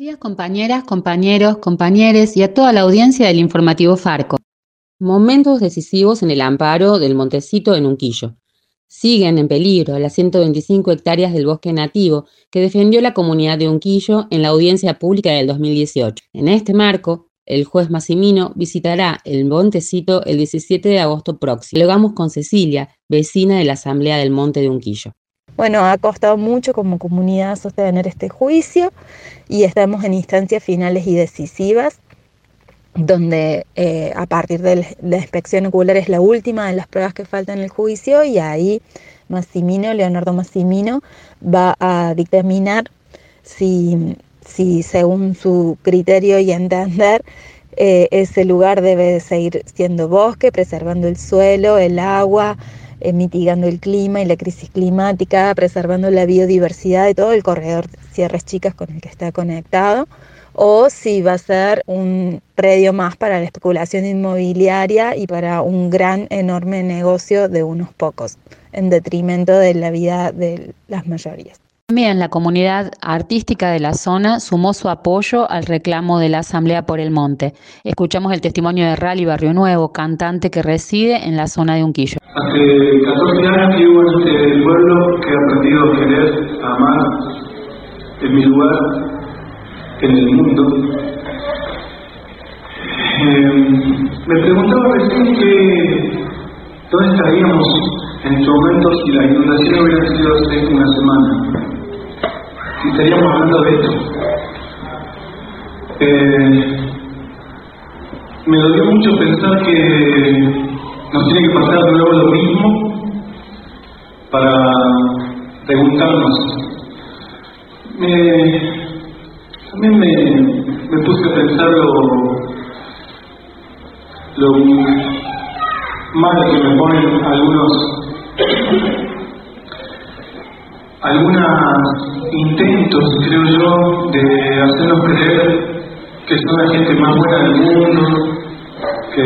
días compañeras, compañeros, compañeres y a toda la audiencia del informativo Farco. Momentos decisivos en el amparo del Montecito en Unquillo. Siguen en peligro las 125 hectáreas del bosque nativo que defendió la comunidad de Unquillo en la audiencia pública del 2018. En este marco, el juez Massimino visitará el Montecito el 17 de agosto próximo. Llegamos con Cecilia, vecina de la Asamblea del Monte de Unquillo. Bueno, ha costado mucho como comunidad sostener este juicio y estamos en instancias finales y decisivas, donde eh, a partir de la inspección ocular es la última de las pruebas que faltan en el juicio y ahí Massimino, Leonardo Massimino, va a dictaminar si, si según su criterio y entender eh, ese lugar debe seguir siendo bosque, preservando el suelo, el agua, mitigando el clima y la crisis climática, preservando la biodiversidad de todo el corredor Sierras Chicas con el que está conectado, o si va a ser un predio más para la especulación inmobiliaria y para un gran, enorme negocio de unos pocos, en detrimento de la vida de las mayorías. También la comunidad artística de la zona sumó su apoyo al reclamo de la Asamblea por el Monte. Escuchamos el testimonio de Rally Barrio Nuevo, cantante que reside en la zona de Unquillo. Hace 14 años que vivo en este pueblo que he aprendido a querer, a amar, en mi lugar, en el mundo. Eh, me preguntaba recién que dónde estaríamos en este momento si la inundación hubiera sido hace una semana si estaríamos hablando de esto. Eh, me dolió mucho pensar que nos tiene que pasar preguntarnos. Me, también me, me puse a pensar lo, lo mal que me ponen algunos algunos intentos, creo yo, de hacernos creer que son la gente más buena del mundo, que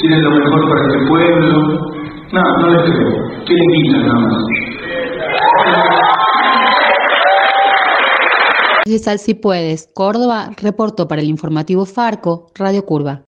quieren lo mejor para este pueblo. No, no les creo. Quieren guita nada más. Sal si puedes, Córdoba reportó para el informativo Farco, Radio Curva.